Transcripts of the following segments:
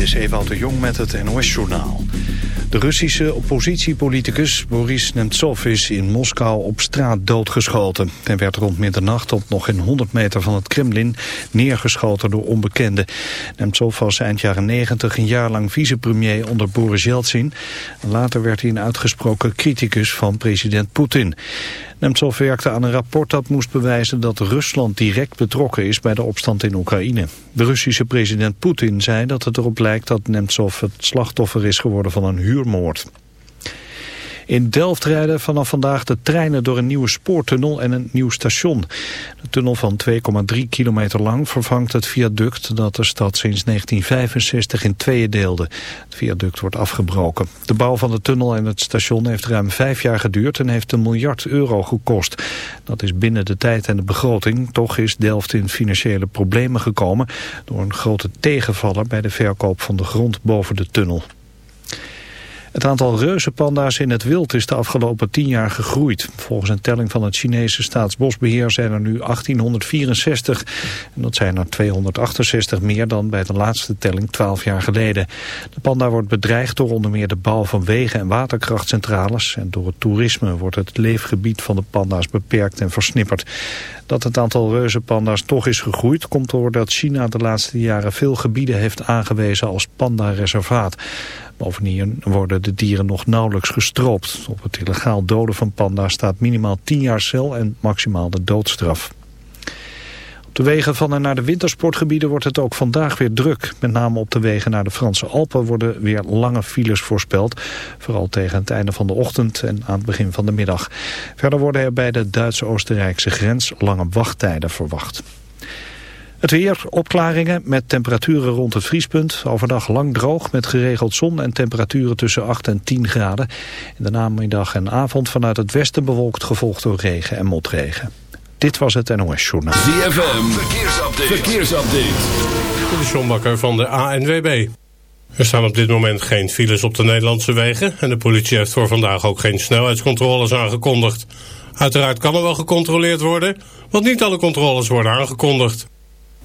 is Ewout de Jong met het NOS-journaal. De Russische oppositiepoliticus Boris Nemtsov is in Moskou op straat doodgeschoten. Hij werd rond middernacht op nog geen 100 meter van het Kremlin neergeschoten door onbekenden. Nemtsov was eind jaren 90 een jaar lang vicepremier onder Boris Yeltsin. Later werd hij een uitgesproken criticus van president Poetin. Nemtsov werkte aan een rapport dat moest bewijzen dat Rusland direct betrokken is bij de opstand in Oekraïne. De Russische president Poetin zei dat het erop lijkt dat Nemtsov het slachtoffer is geworden van een huurmoord. In Delft rijden vanaf vandaag de treinen door een nieuwe spoortunnel en een nieuw station. De tunnel van 2,3 kilometer lang vervangt het viaduct dat de stad sinds 1965 in tweeën deelde. Het viaduct wordt afgebroken. De bouw van de tunnel en het station heeft ruim vijf jaar geduurd en heeft een miljard euro gekost. Dat is binnen de tijd en de begroting. Toch is Delft in financiële problemen gekomen door een grote tegenvaller bij de verkoop van de grond boven de tunnel. Het aantal reuzenpanda's in het wild is de afgelopen tien jaar gegroeid. Volgens een telling van het Chinese staatsbosbeheer zijn er nu 1864. En dat zijn er 268 meer dan bij de laatste telling 12 jaar geleden. De panda wordt bedreigd door onder meer de bouw van wegen en waterkrachtcentrales. En door het toerisme wordt het leefgebied van de panda's beperkt en versnipperd. Dat het aantal reuzenpanda's toch is gegroeid komt doordat China de laatste jaren veel gebieden heeft aangewezen als panda-reservaat. Bovendien worden de dieren nog nauwelijks gestroopt. Op het illegaal doden van panda's staat minimaal 10 jaar cel en maximaal de doodstraf. Op de wegen van en naar de wintersportgebieden wordt het ook vandaag weer druk. Met name op de wegen naar de Franse Alpen worden weer lange files voorspeld. Vooral tegen het einde van de ochtend en aan het begin van de middag. Verder worden er bij de Duitse-Oostenrijkse grens lange wachttijden verwacht. Het weer, opklaringen met temperaturen rond het vriespunt. Overdag lang droog met geregeld zon en temperaturen tussen 8 en 10 graden. In de namiddag en avond vanuit het westen bewolkt gevolgd door regen en motregen. Dit was het NOS Journaal. ZFM, verkeersupdate. verkeersupdate. De Sjombakker van de ANWB. Er staan op dit moment geen files op de Nederlandse wegen... en de politie heeft voor vandaag ook geen snelheidscontroles aangekondigd. Uiteraard kan er wel gecontroleerd worden... want niet alle controles worden aangekondigd.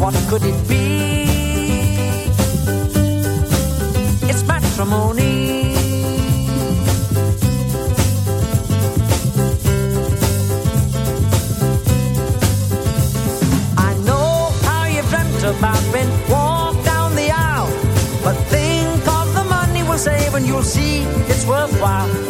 What could it be? It's matrimony. I know how you've dreamt about being walked down the aisle, but think of the money we'll save and you'll see it's worthwhile.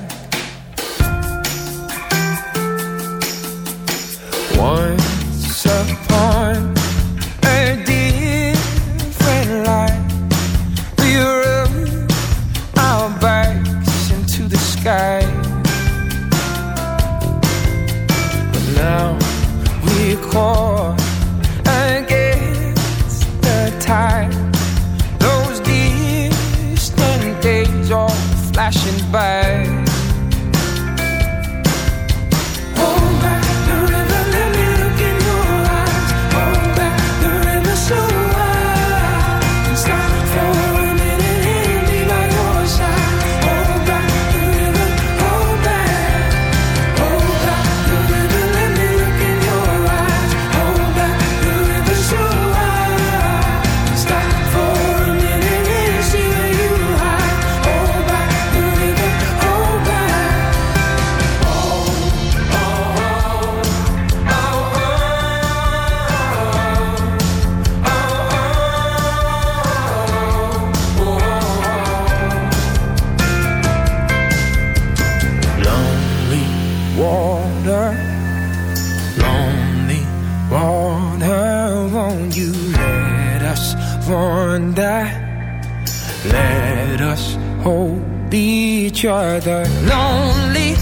once Let us hold each other. Lonely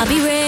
I'll be ready.